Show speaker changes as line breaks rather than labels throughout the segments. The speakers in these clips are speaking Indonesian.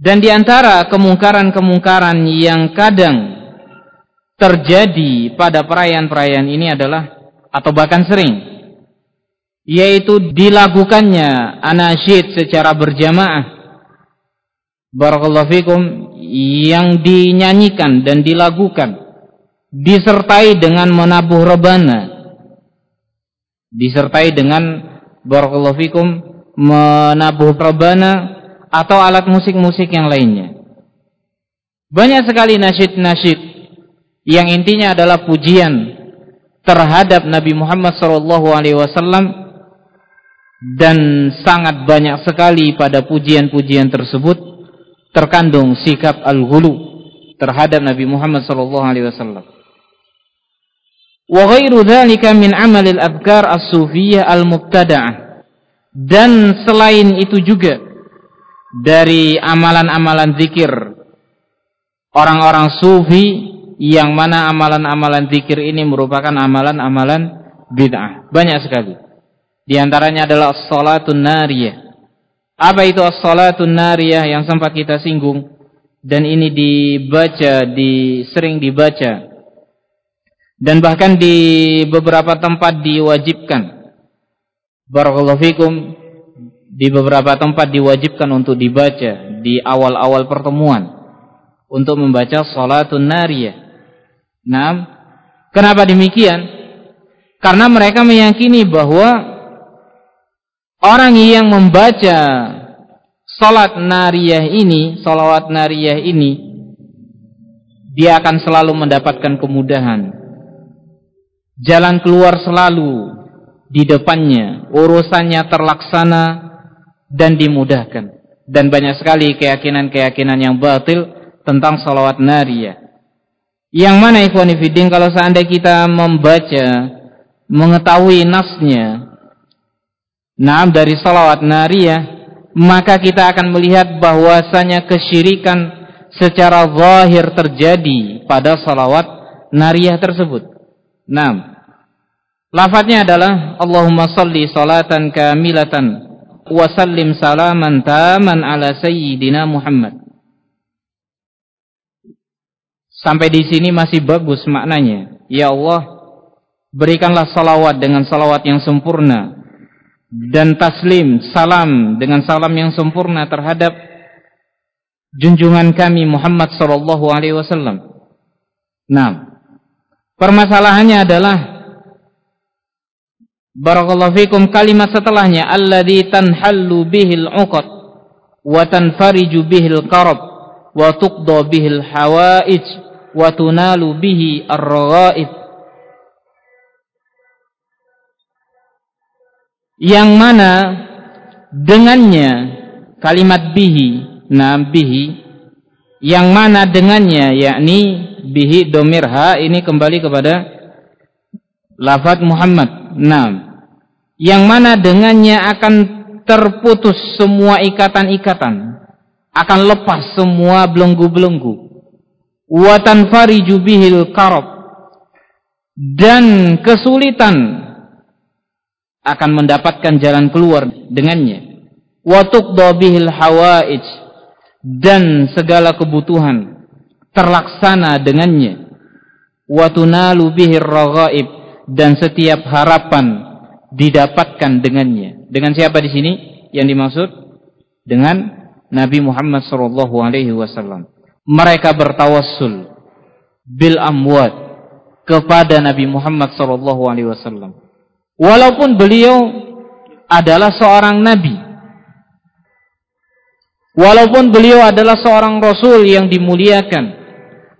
Dan di antara kemungkaran-kemungkaran yang kadang terjadi pada perayaan-perayaan ini adalah atau bahkan sering yaitu dilakukannya anasyid secara berjamaah barakallahu fikum yang dinyanyikan dan dilakukan disertai dengan menabuh rebana disertai dengan barakallahu fikum menabuh rebana atau alat musik-musik yang lainnya banyak sekali nasyid-nasyid yang intinya adalah pujian terhadap Nabi Muhammad SAW dan sangat banyak sekali pada pujian-pujian tersebut terkandung sikap al-ghulu terhadap Nabi Muhammad SAW. Ghairu dzalika min amalil adhkar as-sufiyyah al-mubtada'ah. Dan selain itu juga dari amalan-amalan zikir orang-orang sufi yang mana amalan-amalan zikir ini merupakan amalan-amalan bid'ah. Banyak sekali. Di antaranya adalah salatun nariyah. Apa itu as-salatun nariyah yang sempat kita singgung dan ini dibaca, di sering dibaca dan bahkan di beberapa tempat diwajibkan. Barakallahu fikum di beberapa tempat diwajibkan untuk dibaca di awal-awal pertemuan untuk membaca salatun nariyah. Nah, kenapa demikian? Karena mereka meyakini bahwa orang yang membaca salat nariyah ini, salawat nariyah ini, dia akan selalu mendapatkan kemudahan. Jalan keluar selalu di depannya, urusannya terlaksana dan dimudahkan. Dan banyak sekali keyakinan-keyakinan yang batil tentang salawat nariyah. Yang mana ikhwan fillah kalau seandainya kita membaca mengetahui nasnya nah dari salawat nariyah maka kita akan melihat bahwasanya kesyirikan secara zahir terjadi pada salawat nariyah tersebut. Nah, lafadznya adalah Allahumma salli salatan kamilatan wa sallim salaman taman ala sayyidina Muhammad. Sampai di sini masih bagus maknanya. Ya Allah, berikanlah salawat dengan salawat yang sempurna dan taslim salam dengan salam yang sempurna terhadap junjungan kami Muhammad sallallahu alaihi wasallam. Nah, permasalahannya adalah Barakallahu fikum. Kalimat setelahnya alladzi tanhallu bihil 'uqad wa tanfariju bihil qarab wa tuqda bihil hawaij wa tunalu bihi ar-raghaib. Yang mana dengannya kalimat bihi nah bihi yang mana dengannya yakni bihi domir ha ini kembali kepada lafaz Muhammad nah yang mana dengannya akan terputus semua ikatan-ikatan. Akan lepas semua belenggu-belenggu. Wa tanfariju bihil karab. Dan kesulitan akan mendapatkan jalan keluar dengannya. Wa tuqda bihil hawaij. Dan segala kebutuhan terlaksana dengannya. Wa tunalu bihir raghaib dan setiap harapan didapatkan dengannya dengan siapa di sini yang dimaksud dengan Nabi Muhammad wasallam mereka bertawassul bil amwat kepada Nabi Muhammad wasallam. Walaupun beliau adalah seorang nabi. Walaupun beliau adalah seorang rasul yang dimuliakan,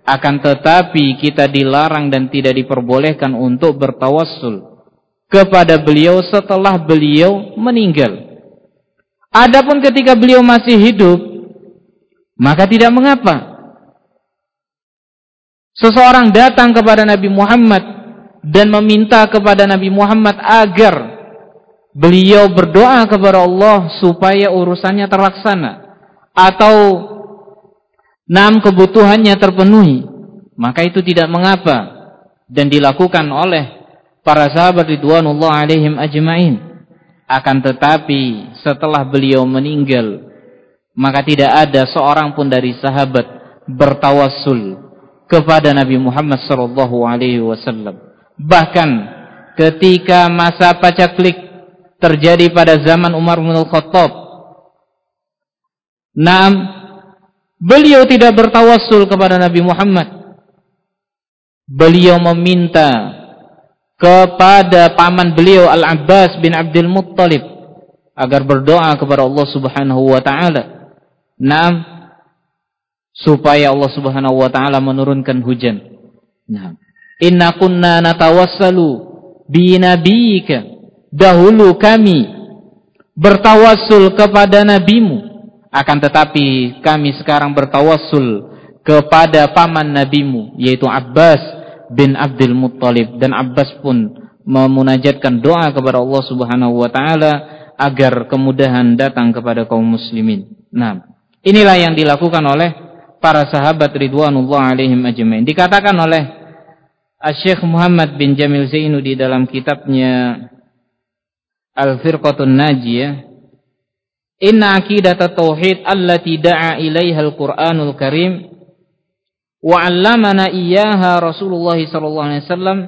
akan tetapi kita dilarang dan tidak diperbolehkan untuk bertawassul kepada beliau setelah beliau meninggal. Adapun ketika beliau masih hidup, maka tidak mengapa Seseorang datang kepada Nabi Muhammad dan meminta kepada Nabi Muhammad agar beliau berdoa kepada Allah supaya urusannya terlaksana atau enam kebutuhannya terpenuhi, maka itu tidak mengapa dan dilakukan oleh para sahabat ridwanullah alaihim ajmain. Akan tetapi setelah beliau meninggal maka tidak ada seorang pun dari sahabat bertawassul kepada Nabi Muhammad sallallahu alaihi wasallam. Bahkan ketika masa pacaklik terjadi pada zaman Umar bin Khattab, Naam, beliau tidak bertawassul kepada Nabi Muhammad. Beliau meminta kepada paman beliau Al-Abbas bin Abdul Muttalib agar berdoa kepada Allah Subhanahu wa taala Naam supaya Allah Subhanahu wa taala menurunkan hujan. Naam. Inna kunna natawassalu bi nabiyyika. Dahulu kami bertawassul kepada nabimu. Akan tetapi kami sekarang bertawassul kepada paman nabimu yaitu Abbas bin Abdul Muttalib dan Abbas pun memunajatkan doa kepada Allah Subhanahu wa taala agar kemudahan datang kepada kaum muslimin. Nah, Inilah yang dilakukan oleh para sahabat ridwanullah alaihim ajmain. Dikatakan oleh Syekh Muhammad bin Jamil Zainu di dalam kitabnya Al-Firqatun Najiyah Inna aqidat tauhid allati da'a ilaiha al-Qur'anul Karim. Wa 'allamana iyyaha Rasulullah sallallahu alaihi wasallam.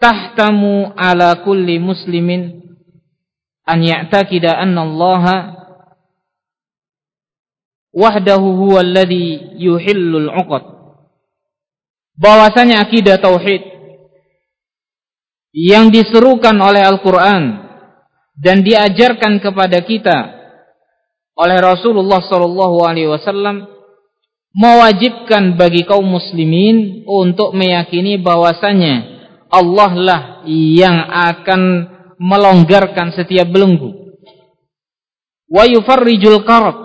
Tahtamu ala kulli muslimin an ya'taqida anna Allah wahdahu huwa alladhi yuhillul 'uqad. Bahwasanya akidah tauhid yang diserukan oleh Al-Qur'an dan diajarkan kepada kita oleh Rasulullah sallallahu alaihi wasallam mewajibkan bagi kaum muslimin untuk meyakini bahwasanya Allah lah yang akan melonggarkan setiap belenggu. Wa yufarrijul karab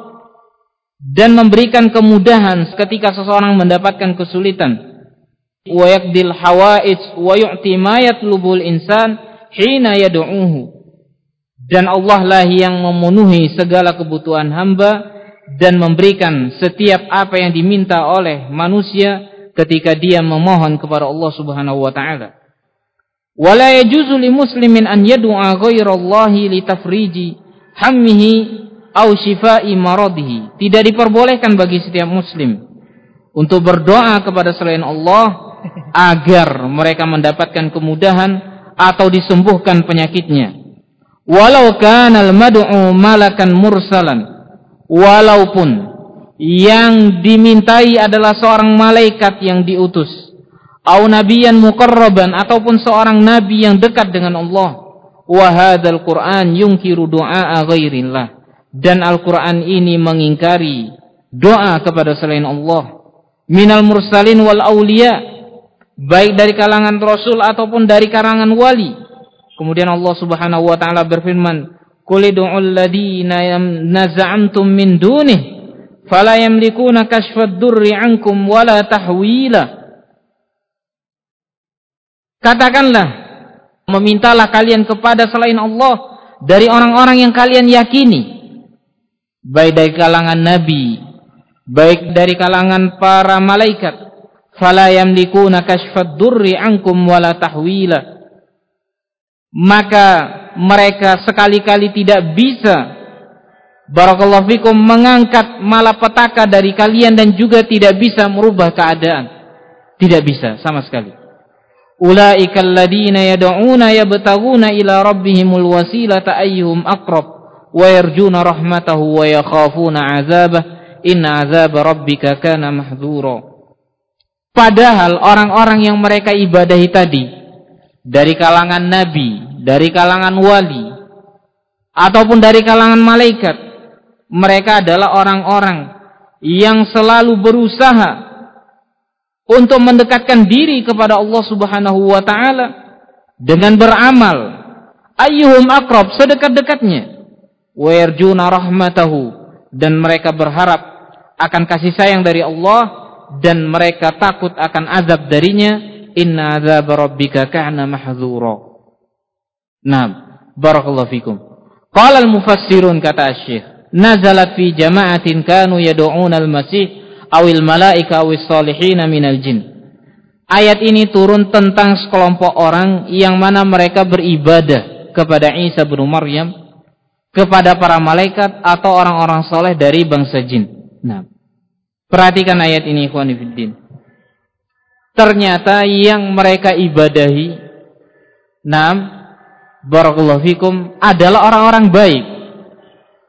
dan memberikan kemudahan ketika seseorang mendapatkan kesulitan. Wa yaqdil hawaij wa yu'ti ma insan hina yad'uhu dan Allah lah yang memenuhi segala kebutuhan hamba dan memberikan setiap apa yang diminta oleh manusia ketika dia memohon kepada Allah Subhanahu wa taala wala yajuzu li muslimin an yad'a ghairallahi li tafriji hammihi au shifai maradihi. Tidak diperbolehkan bagi setiap muslim untuk berdoa kepada selain Allah agar mereka mendapatkan kemudahan atau disembuhkan penyakitnya. Walau kana al-mad'u malakan mursalan, walaupun yang dimintai adalah seorang malaikat yang diutus, au nabiyan muqarraban ataupun seorang nabi yang dekat dengan Allah. Wa hadzal Qur'an yunkiru du'a ghairillah. Dan Al-Quran ini mengingkari doa kepada selain Allah. Minal mursalin wal awliya. Baik dari kalangan rasul ataupun dari kalangan wali kemudian Allah subhanahu wa ta'ala berfirman kulidu'ul ladina naza'amtum min dunih fala yamlikuna kashfad durri ankum wala tahwila. Katakanlah memintalah kalian kepada selain Allah dari orang-orang yang kalian yakini. Baik dari kalangan nabi, baik dari kalangan para malaikat, fala yamlikuna kashfad durri ankum wala tahwila. Maka mereka sekali-kali tidak bisa barakallahu fikum mengangkat malapetaka dari kalian dan juga tidak bisa merubah keadaan. Tidak bisa sama sekali. Ulaikal ladina yad'una yabtaguna ila rabbihimul wasilata ayyuhum aqrab wa yarjuna rahmatahu wa yakhafuna 'adzabah inna 'adzab rabbika kana mahdhura padahal orang-orang yang mereka ibadahi tadi dari kalangan nabi dari kalangan wali ataupun dari kalangan malaikat mereka adalah orang-orang yang selalu berusaha untuk mendekatkan diri kepada Allah Subhanahu wa taala dengan beramal. Ayyuhum akrab sedekat-dekatnya. Wa rahmatahu dan mereka berharap akan kasih sayang dari Allah dan mereka takut akan azab darinya inna azab rabbika kana mahdzura Naam. Barakallahu fikum. Qala al-mufassirun kata Syekh nazalat fi jama'atin kanu yad'una al-masih awil malaika awis salihin minal jin. Ayat ini turun tentang sekelompok orang yang mana mereka beribadah kepada Isa bin Maryam kepada para malaikat atau orang-orang soleh dari bangsa jin. Nah, perhatikan ayat ini ikhwan Ternyata yang mereka ibadahi, nah, barakallahu fikum adalah orang-orang baik.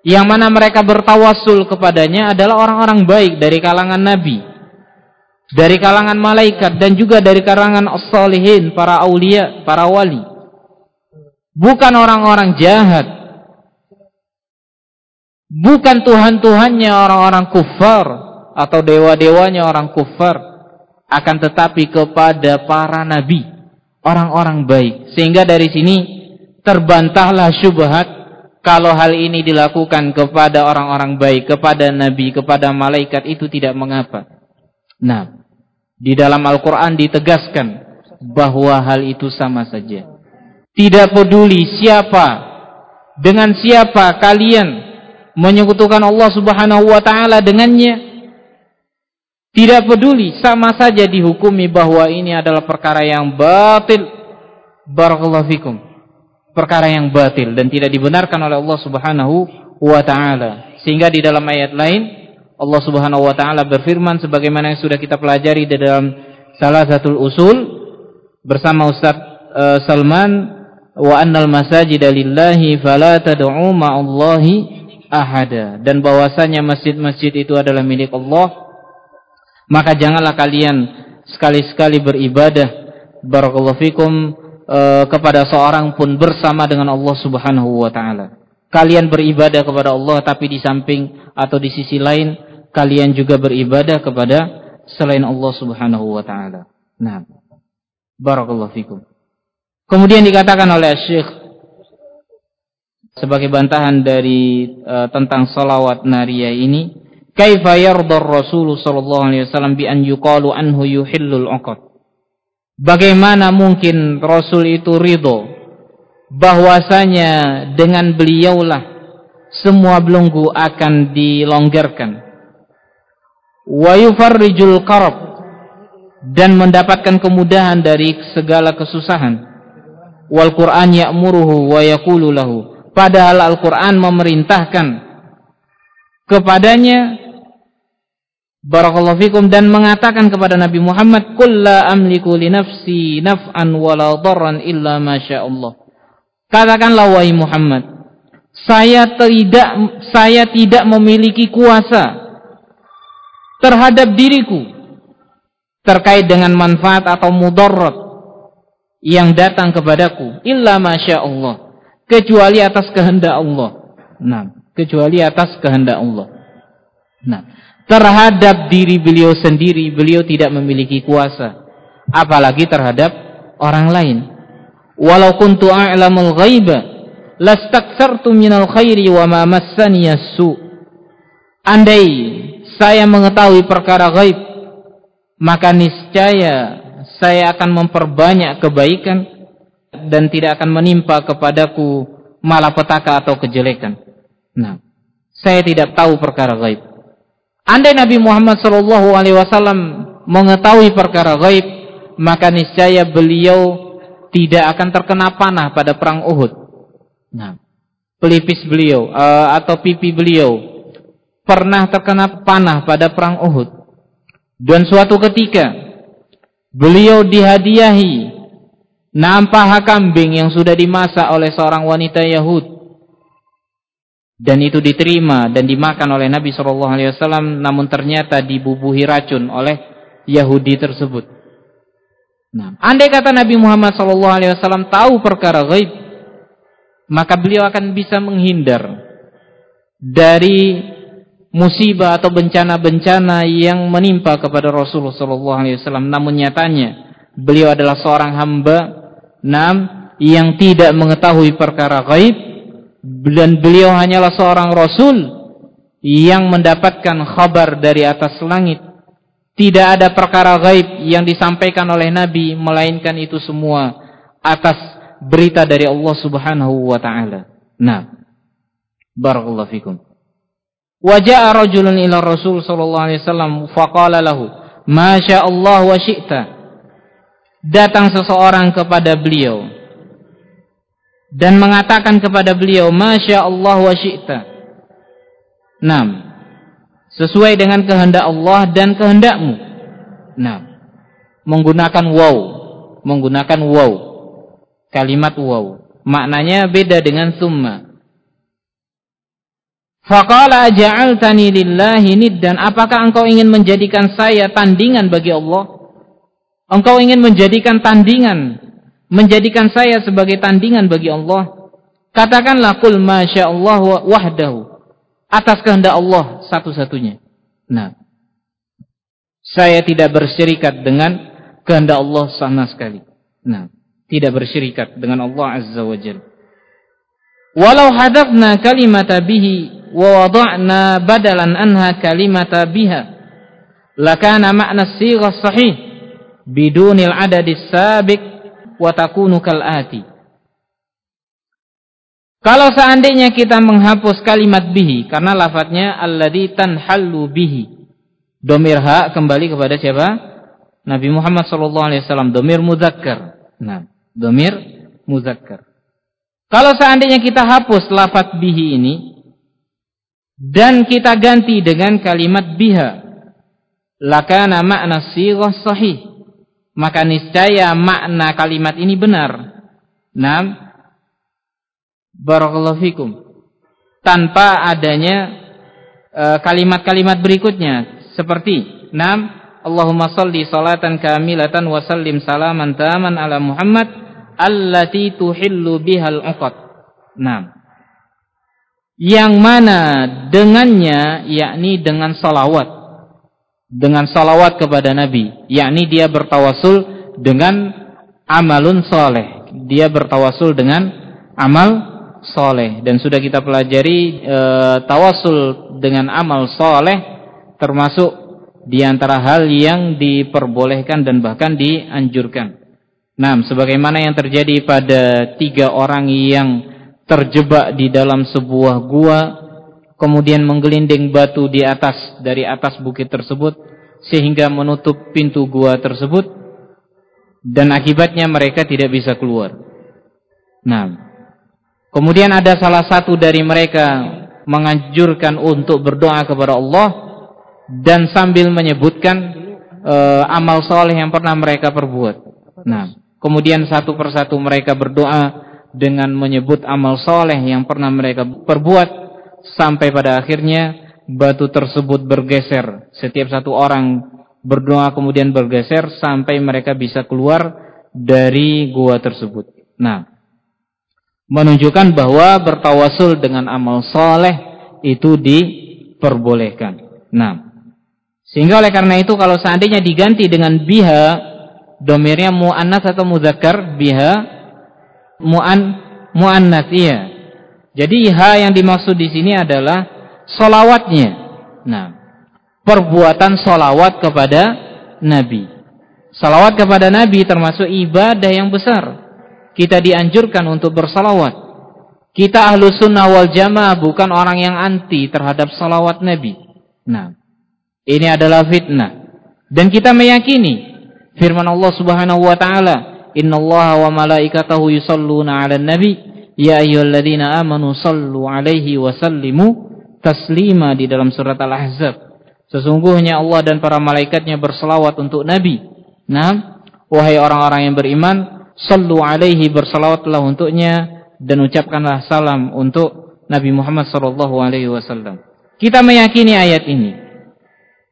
Yang mana mereka bertawasul kepadanya adalah orang-orang baik dari kalangan nabi, dari kalangan malaikat dan juga dari kalangan as-salihin, para aulia, para wali. Bukan orang-orang jahat. Bukan tuhan-tuhannya orang-orang kufar atau dewa-dewanya orang kufar, akan tetapi kepada para nabi, orang-orang baik. Sehingga dari sini terbantahlah syubhat kalau hal ini dilakukan kepada orang-orang baik, kepada nabi, kepada malaikat itu tidak mengapa. Nah, di dalam Al-Qur'an ditegaskan bahwa hal itu sama saja. Tidak peduli siapa dengan siapa kalian menyekutukan Allah Subhanahu wa taala dengannya, tidak peduli sama saja dihukumi bahwa ini adalah perkara yang batil. Barakallahu fikum perkara yang batil dan tidak dibenarkan oleh Allah Subhanahu wa taala. Sehingga di dalam ayat lain Allah Subhanahu wa taala berfirman sebagaimana yang sudah kita pelajari di dalam salah satu usul bersama Ustaz uh, Salman wa annal masajida lillahi fala tad'u ma'allahi ahada dan bahwasanya masjid-masjid itu adalah milik Allah maka janganlah kalian sekali-sekali beribadah barakallahu fikum uh, kepada seorang pun bersama dengan Allah Subhanahu wa taala. Kalian beribadah kepada Allah tapi di samping atau di sisi lain kalian juga beribadah kepada selain Allah Subhanahu wa taala. Nah, barakallahu fikum. Kemudian dikatakan oleh Syekh sebagai bantahan dari uh, tentang salawat nariyah ini, kaifa yardar Rasul sallallahu alaihi wasallam bi an yuqalu anhu yuhillul 'uqad. Bagaimana mungkin Rasul itu ridho bahwasanya dengan beliaulah semua belenggu akan dilonggarkan. Wa yufarrijul qarab dan mendapatkan kemudahan dari segala kesusahan. Wal Qur'an ya'muruhu wa yaqulu lahu. Padahal Al-Qur'an memerintahkan kepadanya Barakallahu fikum dan mengatakan kepada Nabi Muhammad, "Qul la amliku li nafsi naf'an wala dharran illa ma Allah." Katakanlah wahai Muhammad, saya tidak saya tidak memiliki kuasa terhadap diriku terkait dengan manfaat atau mudarat yang datang kepadaku illa masya Allah kecuali atas kehendak Allah. Nah, kecuali atas kehendak Allah. Nah, terhadap diri beliau sendiri beliau tidak memiliki kuasa. Apalagi terhadap orang lain. Walau kuntu a'lamul ghaiba lastakthartu minal khairi wa ma massani su andai saya mengetahui perkara gaib maka niscaya saya akan memperbanyak kebaikan dan tidak akan menimpa kepadaku malapetaka atau kejelekan. Nah saya tidak tahu perkara gaib Andai Nabi Muhammad sallallahu alaihi wasallam mengetahui perkara gaib, maka niscaya beliau tidak akan terkena panah pada perang Uhud. Nah, pelipis beliau uh, atau pipi beliau pernah terkena panah pada perang Uhud. Dan suatu ketika beliau dihadiahi nampah kambing yang sudah dimasak oleh seorang wanita Yahudi dan itu diterima dan dimakan oleh Nabi Shallallahu Alaihi Wasallam, namun ternyata dibubuhi racun oleh Yahudi tersebut. Nah, andai kata Nabi Muhammad Shallallahu Alaihi Wasallam tahu perkara gaib, maka beliau akan bisa menghindar dari musibah atau bencana-bencana yang menimpa kepada Rasulullah Shallallahu Alaihi Wasallam. Namun nyatanya beliau adalah seorang hamba, nam yang tidak mengetahui perkara gaib dan beliau hanyalah seorang rasul yang mendapatkan kabar dari atas langit. Tidak ada perkara gaib yang disampaikan oleh Nabi melainkan itu semua atas berita dari Allah Subhanahu wa taala. Nah, barakallahu fikum. Wajah rajulun ila Rasul sallallahu alaihi wasallam faqala lahu, "Ma Allah wa syi'ta." Datang seseorang kepada beliau dan mengatakan kepada beliau Masya Allah wa syi'ta. 6. Sesuai dengan kehendak Allah dan kehendakmu. 6. Menggunakan waw. Menggunakan waw. Kalimat waw. Maknanya beda dengan summa. Faqala aja'altani lillahi niddan apakah engkau ingin menjadikan saya tandingan bagi Allah? Engkau ingin menjadikan tandingan, menjadikan saya sebagai tandingan bagi Allah? Katakanlah kul Allah wahdahu. Atas kehendak Allah satu-satunya. Nah, saya tidak berserikat dengan kehendak Allah sama sekali. Nah, tidak berserikat dengan Allah Azza wa Jalla. Walau hadafna kalimata bihi wa wada'na badalan anha kalimata biha lakana makna sighah sahih bidunil adadis sabiq wa takunu kal ati. Kalau seandainya kita menghapus kalimat bihi karena lafadznya alladhi tanhallu bihi. Domir ha kembali kepada siapa? Nabi Muhammad sallallahu alaihi wasallam. Domir muzakkar. Nah domir muzakkar. Kalau seandainya kita hapus lafadz bihi ini dan kita ganti dengan kalimat biha lakana makna sighah sahih maka niscaya makna kalimat ini benar. Nam barakallahu fikum. Tanpa adanya e, kalimat-kalimat uh, berikutnya. Seperti nam Allahumma salli salatan kamilatan wa sallim salaman taman ala Muhammad allati tuhillu bihal uqad. Nam yang mana dengannya yakni dengan salawat dengan salawat kepada Nabi. Yakni dia bertawasul dengan amalun soleh. Dia bertawasul dengan amal soleh. Dan sudah kita pelajari e, tawasul dengan amal soleh termasuk di antara hal yang diperbolehkan dan bahkan dianjurkan. Nah, sebagaimana yang terjadi pada tiga orang yang terjebak di dalam sebuah gua kemudian menggelinding batu di atas dari atas bukit tersebut sehingga menutup pintu gua tersebut dan akibatnya mereka tidak bisa keluar. Nah, kemudian ada salah satu dari mereka menganjurkan untuk berdoa kepada Allah dan sambil menyebutkan uh, amal soleh yang pernah mereka perbuat. Nah, kemudian satu persatu mereka berdoa dengan menyebut amal soleh yang pernah mereka perbuat sampai pada akhirnya batu tersebut bergeser. Setiap satu orang berdoa kemudian bergeser sampai mereka bisa keluar dari gua tersebut. Nah menunjukkan bahwa bertawasul dengan amal soleh itu diperbolehkan. Nah sehingga oleh karena itu kalau seandainya diganti dengan biha domirnya mu'annas atau muzakkar biha mu'an mu'annas iya. Jadi ha yang dimaksud di sini adalah solawatnya. Nah, perbuatan solawat kepada Nabi. Salawat kepada Nabi termasuk ibadah yang besar. Kita dianjurkan untuk bersalawat. Kita ahlu sunnah wal jamaah bukan orang yang anti terhadap salawat Nabi. Nah, ini adalah fitnah. Dan kita meyakini firman Allah subhanahu wa ta'ala innallaha wa malaikatahu yusalluna 'alan nabi ya ayyuhalladzina amanu sallu 'alaihi wa sallimu taslima di dalam surat Al-Ahzab. Sesungguhnya Allah dan para malaikatnya berselawat untuk nabi. Nah wahai orang-orang yang beriman sallu 'alaihi berselawatlah untuknya dan ucapkanlah salam untuk Nabi Muhammad sallallahu alaihi wasallam. Kita meyakini ayat ini.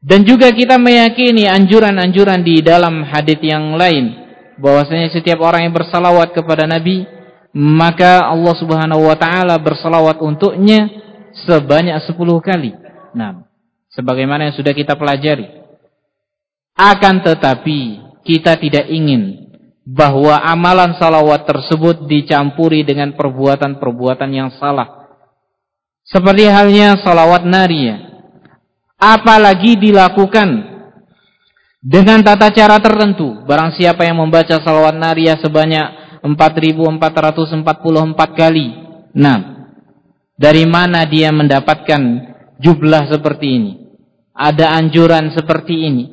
Dan juga kita meyakini anjuran-anjuran di dalam hadis yang lain. Bahwasanya setiap orang yang bersalawat kepada Nabi maka Allah Subhanahu wa taala bersalawat untuknya sebanyak 10 kali. Nah, sebagaimana yang sudah kita pelajari. Akan tetapi kita tidak ingin bahwa amalan salawat tersebut dicampuri dengan perbuatan-perbuatan yang salah. Seperti halnya salawat nariyah. Apalagi dilakukan dengan tata cara tertentu. Barang siapa yang membaca salawat nariyah sebanyak 4444 kali. Nah, dari mana dia mendapatkan jumlah seperti ini? Ada anjuran seperti ini.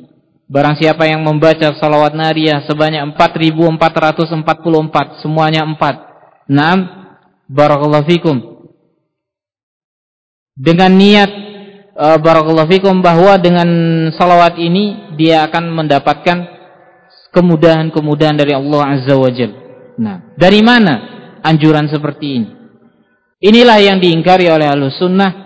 Barang siapa yang membaca salawat nariyah sebanyak 4444, semuanya 4. Nah, barakallahu fikum dengan niat uh, barakallahu fikum bahwa dengan salawat ini dia akan mendapatkan kemudahan-kemudahan dari Allah Azza wa Jalla. Nah, dari mana anjuran seperti ini? Inilah yang diingkari oleh Ahlus Sunnah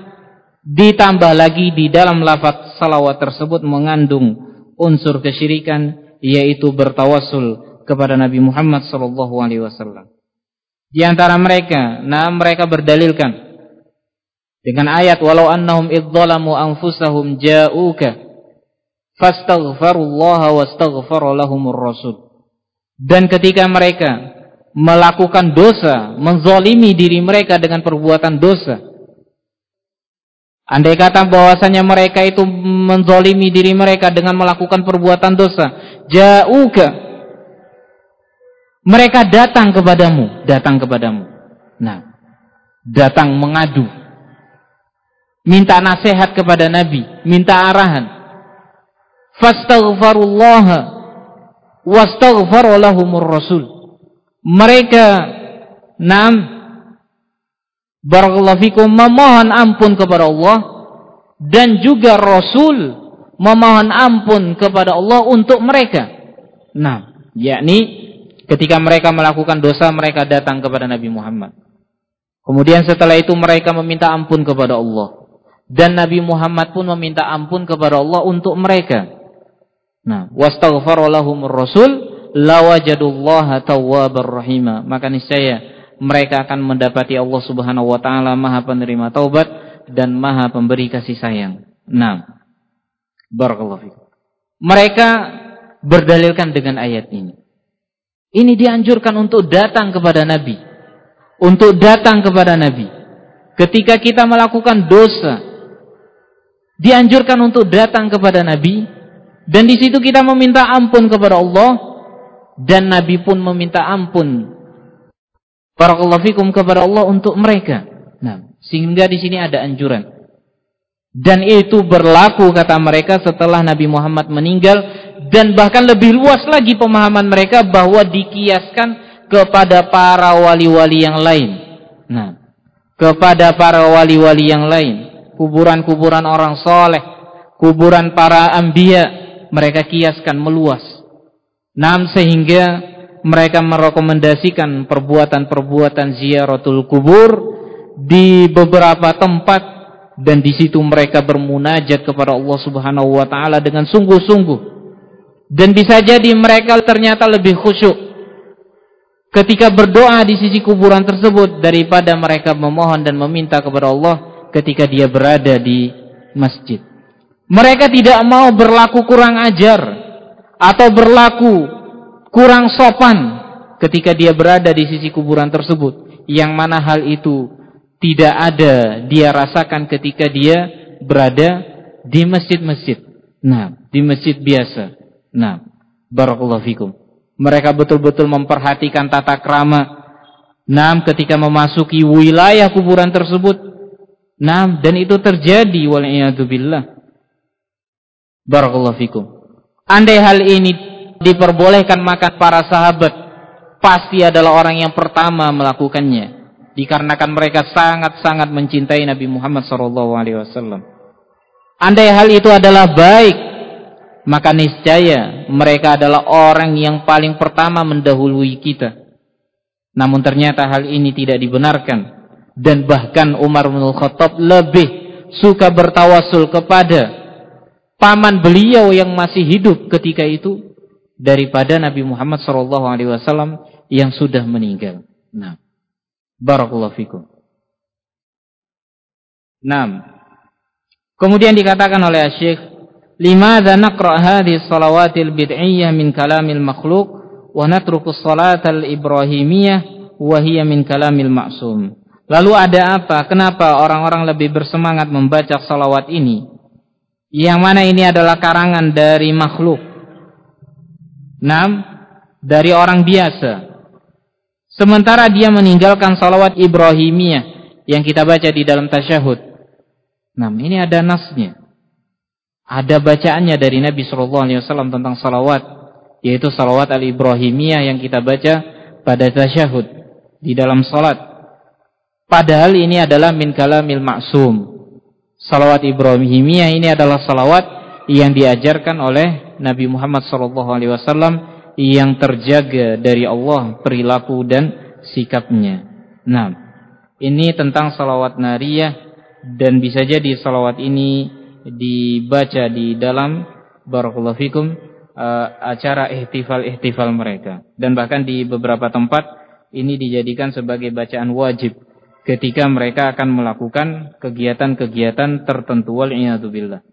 ditambah lagi di dalam lafaz salawat tersebut mengandung unsur kesyirikan yaitu bertawassul kepada Nabi Muhammad sallallahu alaihi wasallam. Di antara mereka, nah mereka berdalilkan dengan ayat walau annahum idzalamu anfusahum ja'uka fastaghfirullaha wastaghfara lahumur rasul. Dan ketika mereka melakukan dosa, menzalimi diri mereka dengan perbuatan dosa. Andai kata bahwasanya mereka itu menzalimi diri mereka dengan melakukan perbuatan dosa, ja'uka mereka datang kepadamu, datang kepadamu. Nah, datang mengadu minta nasihat kepada Nabi, minta arahan. Fastaghfirullah wastaghfar lahumur rasul. Mereka nam barakallahu fikum memohon ampun kepada Allah dan juga Rasul memohon ampun kepada Allah untuk mereka. Nah, yakni ketika mereka melakukan dosa mereka datang kepada Nabi Muhammad. Kemudian setelah itu mereka meminta ampun kepada Allah. Dan Nabi Muhammad pun meminta ampun kepada Allah untuk mereka. Nah, wastaghfara lahumur rasul lawajadullaha tawwabar rahima. Maka niscaya mereka akan mendapati Allah Subhanahu wa taala Maha penerima taubat dan Maha pemberi kasih sayang. Nah, barakallahu fikum. Mereka berdalilkan dengan ayat ini. Ini dianjurkan untuk datang kepada Nabi. Untuk datang kepada Nabi. Ketika kita melakukan dosa, dianjurkan untuk datang kepada Nabi dan di situ kita meminta ampun kepada Allah dan Nabi pun meminta ampun barakallahu fikum kepada Allah untuk mereka. Nah, sehingga di sini ada anjuran. Dan itu berlaku kata mereka setelah Nabi Muhammad meninggal dan bahkan lebih luas lagi pemahaman mereka bahwa dikiaskan kepada para wali-wali yang lain. Nah, kepada para wali-wali yang lain kuburan-kuburan orang soleh, kuburan para ambia, mereka kiaskan meluas. Nam sehingga mereka merekomendasikan perbuatan-perbuatan ziaratul kubur di beberapa tempat dan di situ mereka bermunajat kepada Allah Subhanahu wa taala dengan sungguh-sungguh. Dan bisa jadi mereka ternyata lebih khusyuk ketika berdoa di sisi kuburan tersebut daripada mereka memohon dan meminta kepada Allah ketika dia berada di masjid. Mereka tidak mau berlaku kurang ajar atau berlaku kurang sopan ketika dia berada di sisi kuburan tersebut. Yang mana hal itu tidak ada dia rasakan ketika dia berada di masjid-masjid. Nah, di masjid biasa. Nah, barakallahu fikum. Mereka betul-betul memperhatikan tata krama. Nah, ketika memasuki wilayah kuburan tersebut, Nah, dan itu terjadi waliyadzubillah. Barakallahu fikum. Andai hal ini diperbolehkan maka para sahabat pasti adalah orang yang pertama melakukannya dikarenakan mereka sangat-sangat mencintai Nabi Muhammad wasallam. Andai hal itu adalah baik, maka niscaya mereka adalah orang yang paling pertama mendahului kita. Namun ternyata hal ini tidak dibenarkan dan bahkan Umar bin Khattab lebih suka bertawasul kepada paman beliau yang masih hidup ketika itu daripada Nabi Muhammad SAW yang sudah meninggal. Nah, barakallahu fikum. Nah, kemudian dikatakan oleh Syekh, "Limadza naqra hadhihi salawatil bid'iyyah min kalamil makhluq wa natruku salatal ibrahimiyah wa hiya min kalamil ma'sum?" Lalu ada apa? Kenapa orang-orang lebih bersemangat membaca salawat ini? Yang mana ini adalah karangan dari makhluk. Enam, dari orang biasa. Sementara dia meninggalkan salawat Ibrahimiyah yang kita baca di dalam tasyahud. Nah, ini ada nasnya. Ada bacaannya dari Nabi Shallallahu Alaihi Wasallam tentang salawat, yaitu salawat al Ibrahimiyah yang kita baca pada tasyahud di dalam salat. Padahal ini adalah min kalamil maksum. Salawat Ibrahimiyah ini adalah salawat yang diajarkan oleh Nabi Muhammad SAW yang terjaga dari Allah perilaku dan sikapnya. Nah, ini tentang salawat nariyah dan bisa jadi salawat ini dibaca di dalam barakallahu fikum uh, acara ihtifal-ihtifal mereka. Dan bahkan di beberapa tempat ini dijadikan sebagai bacaan wajib ketika mereka akan melakukan kegiatan-kegiatan tertentu wal billah.